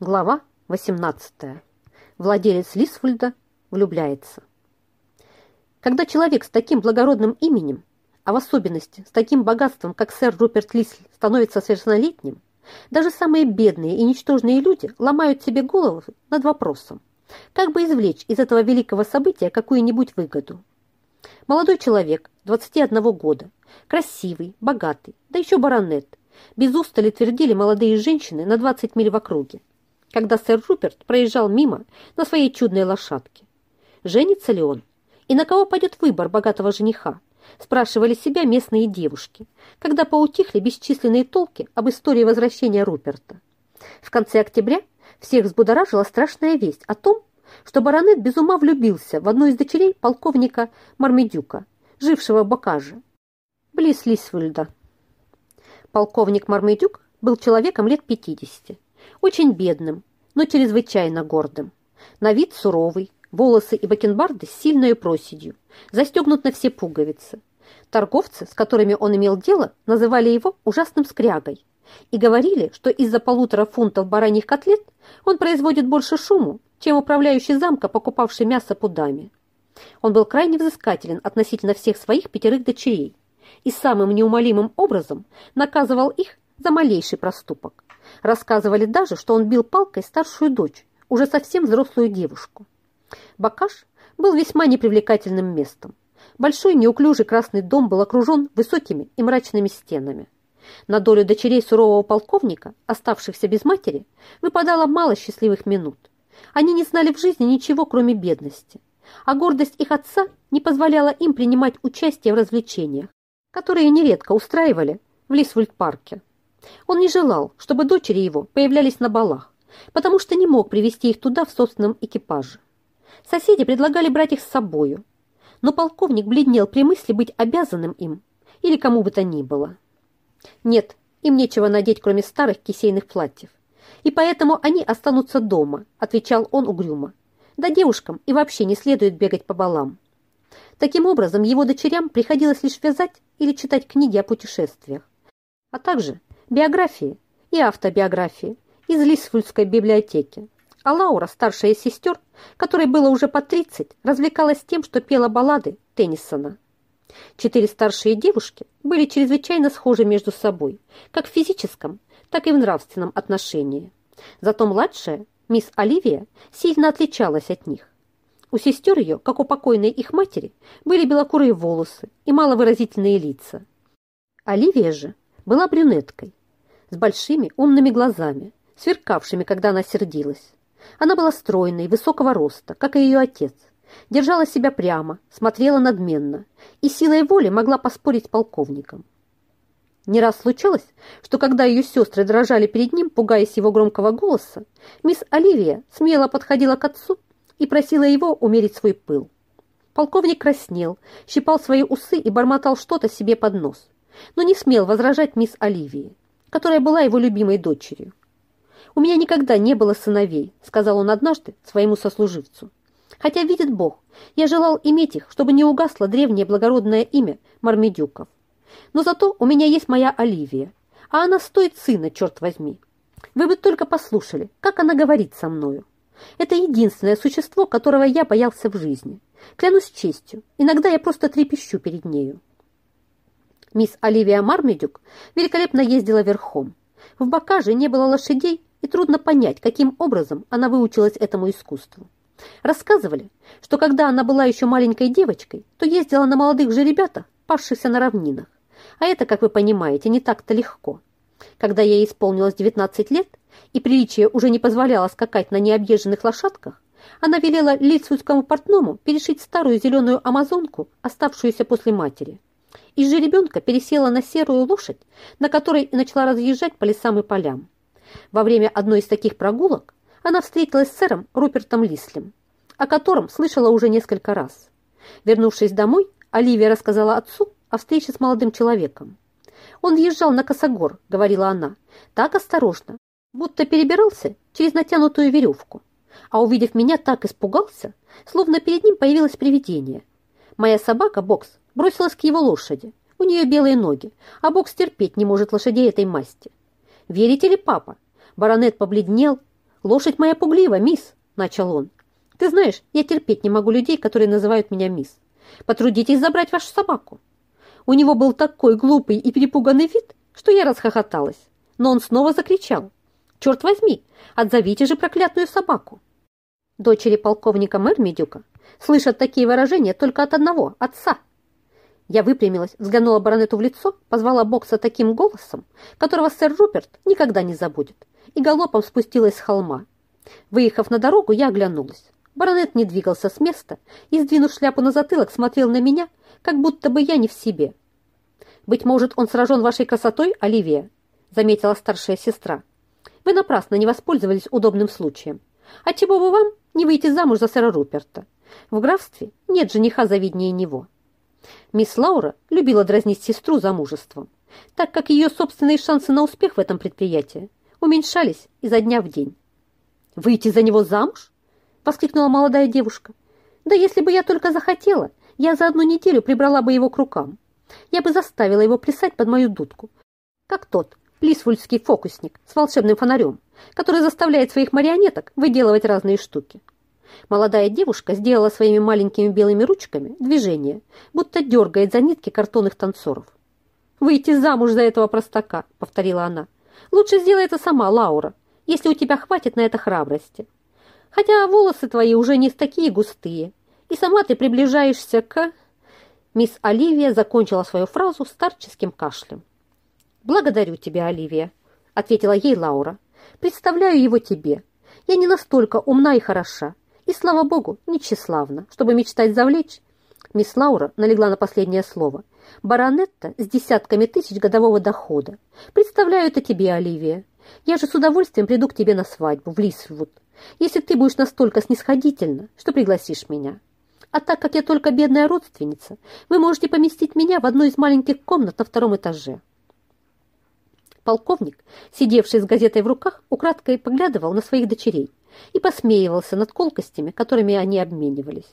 Глава 18. Владелец Лисфульда влюбляется. Когда человек с таким благородным именем, а в особенности с таким богатством, как сэр Руперт Лисль, становится совершеннолетним, даже самые бедные и ничтожные люди ломают себе голову над вопросом, как бы извлечь из этого великого события какую-нибудь выгоду. Молодой человек, 21 года, красивый, богатый, да еще баронет, без устали твердили молодые женщины на 20 миль в округе когда сэр Руперт проезжал мимо на своей чудной лошадке. Женится ли он? И на кого пойдет выбор богатого жениха? Спрашивали себя местные девушки, когда поутихли бесчисленные толки об истории возвращения Руперта. В конце октября всех взбудоражила страшная весть о том, что баронет без ума влюбился в одну из дочерей полковника Мармедюка, жившего в Бакаже, близ Лисвульда. Полковник Мармедюк был человеком лет 50, очень бедным, но чрезвычайно гордым. На вид суровый, волосы и бакенбарды с сильной проседью, застегнут на все пуговицы. Торговцы, с которыми он имел дело, называли его ужасным скрягой и говорили, что из-за полутора фунтов бараньих котлет он производит больше шуму, чем управляющий замка, покупавший мясо пудами. Он был крайне взыскателен относительно всех своих пятерых дочерей и самым неумолимым образом наказывал их за малейший проступок. Рассказывали даже, что он бил палкой старшую дочь, уже совсем взрослую девушку. Бакаш был весьма непривлекательным местом. Большой неуклюжий красный дом был окружен высокими и мрачными стенами. На долю дочерей сурового полковника, оставшихся без матери, выпадало мало счастливых минут. Они не знали в жизни ничего, кроме бедности, а гордость их отца не позволяла им принимать участие в развлечениях, которые нередко устраивали в Лисвульд-парке. Он не желал, чтобы дочери его появлялись на балах, потому что не мог привести их туда в собственном экипаже. Соседи предлагали брать их с собою, но полковник бледнел при мысли быть обязанным им или кому бы то ни было. Нет, им нечего надеть, кроме старых кисейных платьев, и поэтому они останутся дома, отвечал он угрюмо. Да девушкам и вообще не следует бегать по балам. Таким образом, его дочерям приходилось лишь вязать или читать книги о путешествиях, а также биографии и автобиографии из Лисфульской библиотеки. А Лаура, старшая сестер, которой было уже по 30, развлекалась тем, что пела баллады Теннисона. Четыре старшие девушки были чрезвычайно схожи между собой, как в физическом, так и в нравственном отношении. Зато младшая, мисс Оливия, сильно отличалась от них. У сестер ее, как у покойной их матери, были белокурые волосы и маловыразительные лица. Оливия же была брюнеткой, с большими умными глазами, сверкавшими, когда она сердилась. Она была стройной, высокого роста, как и ее отец, держала себя прямо, смотрела надменно и силой воли могла поспорить с полковником. Не раз случалось, что когда ее сестры дрожали перед ним, пугаясь его громкого голоса, мисс Оливия смело подходила к отцу и просила его умерить свой пыл. Полковник краснел, щипал свои усы и бормотал что-то себе под нос, но не смел возражать мисс Оливии которая была его любимой дочерью. «У меня никогда не было сыновей», — сказал он однажды своему сослуживцу. «Хотя, видит Бог, я желал иметь их, чтобы не угасло древнее благородное имя Мармедюков. Но зато у меня есть моя Оливия, а она стоит сына, черт возьми. Вы бы только послушали, как она говорит со мною. Это единственное существо, которого я боялся в жизни. Клянусь честью, иногда я просто трепещу перед нею. Мисс Оливия Мармедюк великолепно ездила верхом. В Бакаже не было лошадей, и трудно понять, каким образом она выучилась этому искусству. Рассказывали, что когда она была еще маленькой девочкой, то ездила на молодых же ребятах, пасшихся на равнинах. А это, как вы понимаете, не так-то легко. Когда ей исполнилось 19 лет, и приличие уже не позволяло скакать на необъезженных лошадках, она велела лицуйскому портному перешить старую зеленую амазонку, оставшуюся после матери – из жеребенка пересела на серую лошадь, на которой и начала разъезжать по лесам и полям. Во время одной из таких прогулок она встретилась с сэром Рупертом Лислем, о котором слышала уже несколько раз. Вернувшись домой, Оливия рассказала отцу о встрече с молодым человеком. «Он въезжал на косогор», — говорила она, — «так осторожно, будто перебирался через натянутую веревку. А увидев меня, так испугался, словно перед ним появилось привидение. Моя собака, Бокс, бросилась к его лошади. У нее белые ноги, а Бокс терпеть не может лошадей этой масти. Верите ли, папа? Баронет побледнел, «Лошадь моя пуглива, мисс!» – начал он. «Ты знаешь, я терпеть не могу людей, которые называют меня мисс. Потрудитесь забрать вашу собаку». У него был такой глупый и перепуганный вид, что я расхохоталась. Но он снова закричал. «Черт возьми, отзовите же проклятую собаку!» Дочери полковника Мермедюка слышат такие выражения только от одного – отца. Я выпрямилась, взглянула баронету в лицо, позвала бокса таким голосом, которого сэр Руперт никогда не забудет, и галопом спустилась с холма. Выехав на дорогу, я оглянулась. Баронет не двигался с места и, сдвинув шляпу на затылок, смотрел на меня, как будто бы я не в себе. «Быть может, он сражен вашей красотой, Оливия?» — заметила старшая сестра. «Вы напрасно не воспользовались удобным случаем. А чего бы вам не выйти замуж за сэра Руперта? В графстве нет жениха завиднее него». Мисс Лаура любила дразнить сестру замужеством, так как ее собственные шансы на успех в этом предприятии уменьшались изо дня в день. «Выйти за него замуж?» – воскликнула молодая девушка. «Да если бы я только захотела, я за одну неделю прибрала бы его к рукам. Я бы заставила его плясать под мою дудку, как тот лисвульский фокусник с волшебным фонарем, который заставляет своих марионеток выделывать разные штуки. Молодая девушка сделала своими маленькими белыми ручками движение, будто дергает за нитки картонных танцоров. «Выйти замуж за этого простака», — повторила она. «Лучше сделай это сама, Лаура, если у тебя хватит на это храбрости. Хотя волосы твои уже не такие густые, и сама ты приближаешься к...» Мисс Оливия закончила свою фразу старческим кашлем. «Благодарю тебя, Оливия», — ответила ей Лаура. «Представляю его тебе. Я не настолько умна и хороша, и, слава богу, не тщеславна, чтобы мечтать завлечь». Мисс Лаура налегла на последнее слово. «Баронетта с десятками тысяч годового дохода. Представляю это тебе, Оливия. Я же с удовольствием приду к тебе на свадьбу в Лисвуд, если ты будешь настолько снисходительна, что пригласишь меня». А так как я только бедная родственница, вы можете поместить меня в одну из маленьких комнат на втором этаже. Полковник, сидевший с газетой в руках, украдкой поглядывал на своих дочерей и посмеивался над колкостями, которыми они обменивались.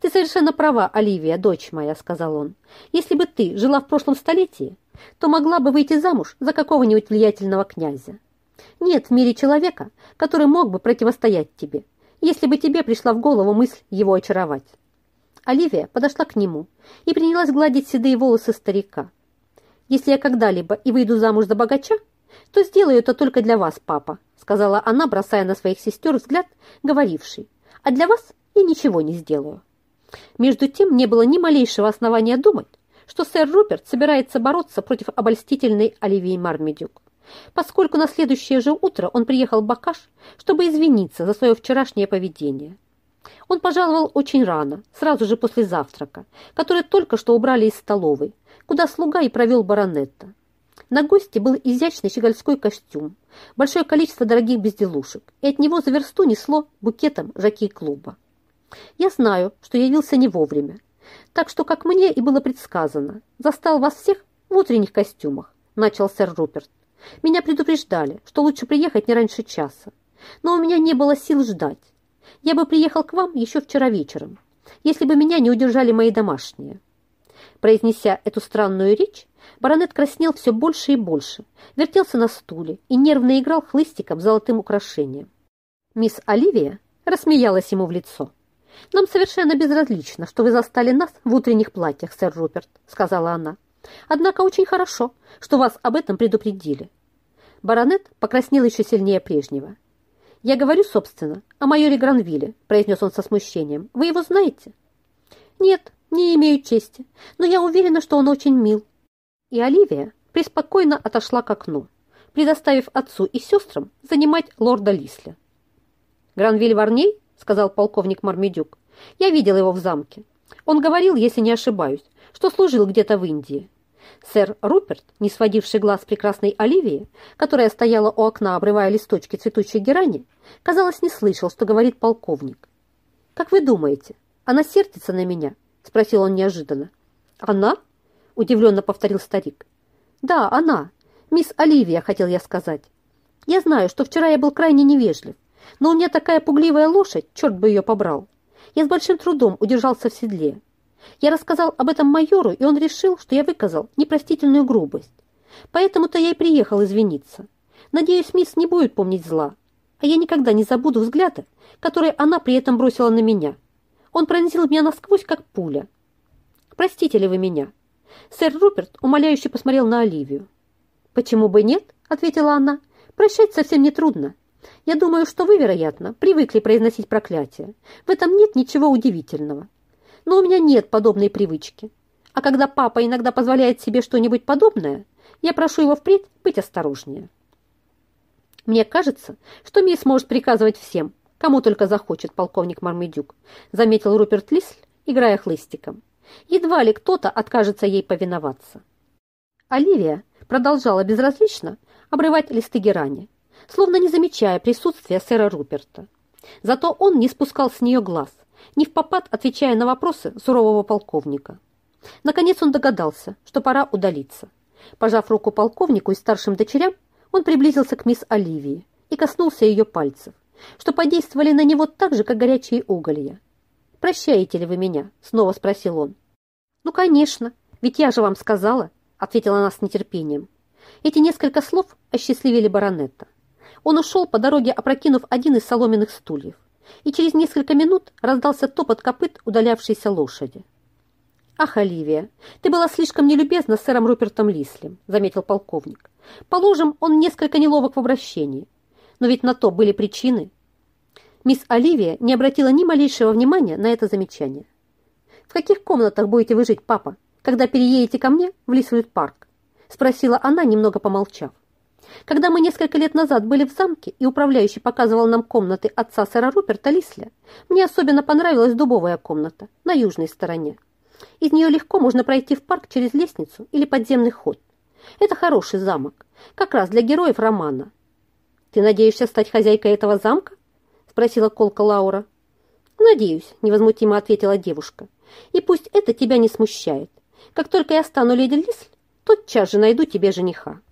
«Ты совершенно права, Оливия, дочь моя», — сказал он. «Если бы ты жила в прошлом столетии, то могла бы выйти замуж за какого-нибудь влиятельного князя. Нет в мире человека, который мог бы противостоять тебе, если бы тебе пришла в голову мысль его очаровать. Оливия подошла к нему и принялась гладить седые волосы старика. «Если я когда-либо и выйду замуж за богача, то сделаю это только для вас, папа», сказала она, бросая на своих сестер взгляд, говоривший, «а для вас я ничего не сделаю». Между тем не было ни малейшего основания думать, что сэр Руперт собирается бороться против обольстительной Оливии Мармедюк, поскольку на следующее же утро он приехал в Бакаш, чтобы извиниться за свое вчерашнее поведение. Он пожаловал очень рано, сразу же после завтрака, который только что убрали из столовой, куда слуга и провел баронетта. На гости был изящный щегольской костюм, большое количество дорогих безделушек, и от него за версту несло букетом жакей-клуба. Я знаю, что явился не вовремя, так что, как мне и было предсказано, застал вас всех в утренних костюмах, начал сэр Руперт. Меня предупреждали, что лучше приехать не раньше часа, но у меня не было сил ждать. Я бы приехал к вам еще вчера вечером, если бы меня не удержали мои домашние». Произнеся эту странную речь, баронет краснел все больше и больше, вертелся на стуле и нервно играл хлыстиком золотым украшением. Мисс Оливия рассмеялась ему в лицо. «Нам совершенно безразлично, что вы застали нас в утренних платьях, сэр Руперт», — сказала она. «Однако очень хорошо, что вас об этом предупредили». Баронет покраснел еще сильнее прежнего. «Я говорю, собственно, о майоре Гранвилле», – произнес он со смущением. «Вы его знаете?» «Нет, не имею чести, но я уверена, что он очень мил». И Оливия преспокойно отошла к окну, предоставив отцу и сестрам занимать лорда Лисля. «Гранвиль Варней?» – сказал полковник Мармедюк. «Я видел его в замке. Он говорил, если не ошибаюсь, что служил где-то в Индии. Сэр Руперт, не сводивший глаз прекрасной Оливии, которая стояла у окна, обрывая листочки цветущей герани, казалось, не слышал, что говорит полковник. «Как вы думаете, она сердится на меня?» – спросил он неожиданно. «Она?» – удивленно повторил старик. «Да, она. Мисс Оливия, хотел я сказать. Я знаю, что вчера я был крайне невежлив, но у меня такая пугливая лошадь, черт бы ее побрал. Я с большим трудом удержался в седле, я рассказал об этом майору, и он решил, что я выказал непростительную грубость. Поэтому-то я и приехал извиниться. Надеюсь, мисс не будет помнить зла. а я никогда не забуду взгляда, который она при этом бросила на меня. Он пронзил меня насквозь, как пуля. «Простите ли вы меня?» Сэр Руперт умоляюще посмотрел на Оливию. «Почему бы нет?» — ответила она. «Прощать совсем не трудно. Я думаю, что вы, вероятно, привыкли произносить проклятие. В этом нет ничего удивительного. Но у меня нет подобной привычки. А когда папа иногда позволяет себе что-нибудь подобное, я прошу его впредь быть осторожнее. Мне кажется, что мисс может приказывать всем, кому только захочет полковник Мармедюк, заметил Руперт Лисль, играя хлыстиком. Едва ли кто-то откажется ей повиноваться. Оливия продолжала безразлично обрывать листы герани, словно не замечая присутствия сэра Руперта. Зато он не спускал с нее глаз, не в попад отвечая на вопросы сурового полковника. Наконец он догадался, что пора удалиться. Пожав руку полковнику и старшим дочерям, он приблизился к мисс Оливии и коснулся ее пальцев, что подействовали на него так же, как горячие уголья. «Прощаете ли вы меня?» — снова спросил он. «Ну, конечно, ведь я же вам сказала», — ответила она с нетерпением. Эти несколько слов осчастливили баронета. Он ушел по дороге, опрокинув один из соломенных стульев, и через несколько минут раздался топот копыт удалявшейся лошади. «Ах, Оливия, ты была слишком нелюбезна с сэром Рупертом Лислем», заметил полковник. «Положим, он несколько неловок в обращении. Но ведь на то были причины». Мисс Оливия не обратила ни малейшего внимания на это замечание. «В каких комнатах будете вы жить, папа, когда переедете ко мне в Лисвуд парк?» спросила она, немного помолчав. Когда мы несколько лет назад были в замке, и управляющий показывал нам комнаты отца сэра Руперта Лисля, мне особенно понравилась дубовая комната на южной стороне. Из нее легко можно пройти в парк через лестницу или подземный ход. Это хороший замок, как раз для героев романа. «Ты надеешься стать хозяйкой этого замка?» – спросила колка Лаура. «Надеюсь», – невозмутимо ответила девушка. «И пусть это тебя не смущает. Как только я стану леди Лисль, тотчас же найду тебе жениха».